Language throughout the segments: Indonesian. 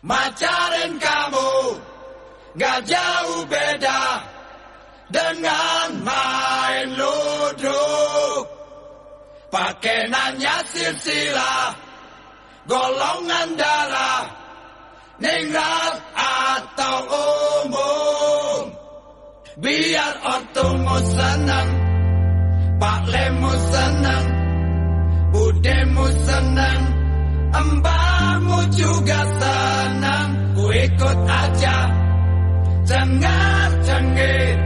Macarin kamu Gak jauh beda Dengan main ludruk. Pakai nanya silsilah Golongan darah Ningrat atau umum Biar ortumu senang Pak Lemu senang Budemu senang Mbakmu juga senang ikut aja Cengar cengir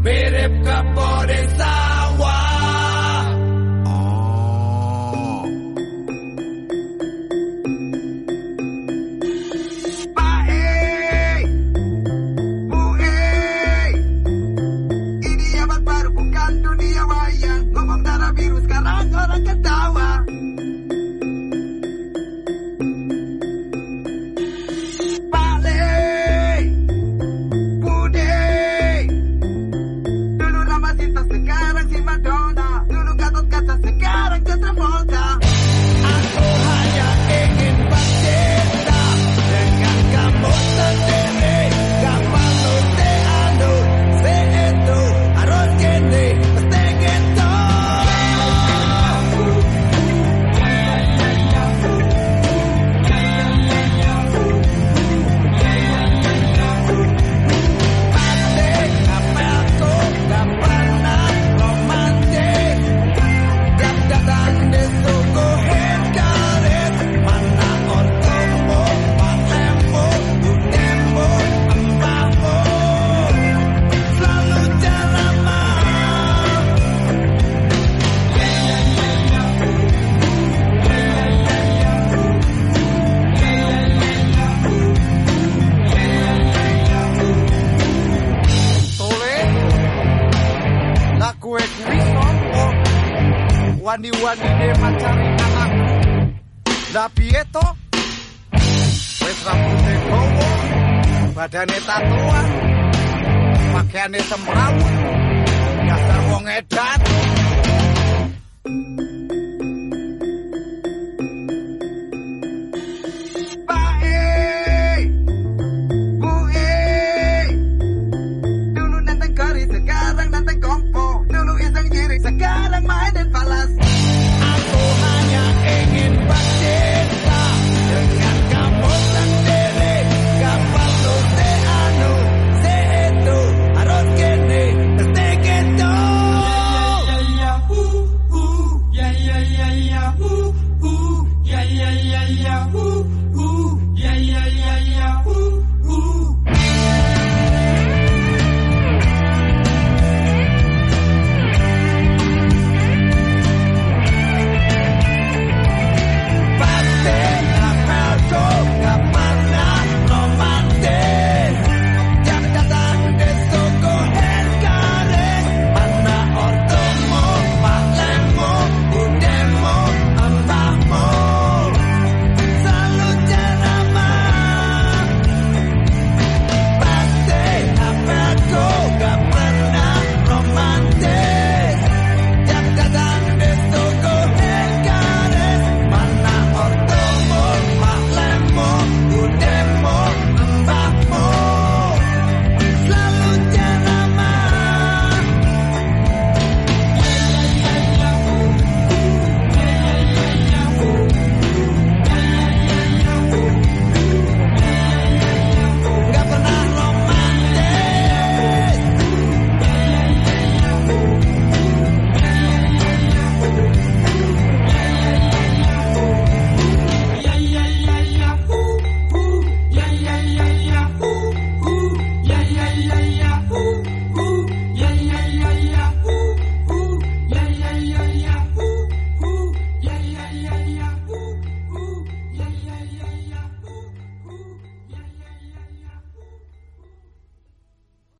Mirip kebode sawah Oh. Ini abad baru bukan dunia wayang. Ngomong darah biru sekarang orang ketawa. Madonna, no lugar L'unica toccata se cara che tramonta. Lah kue kuwi sopo Wani-wani de macari anakku Lah piye to Wis rambutnya gowo Badane tatuan Pakaiane semrawut Dasar wong edan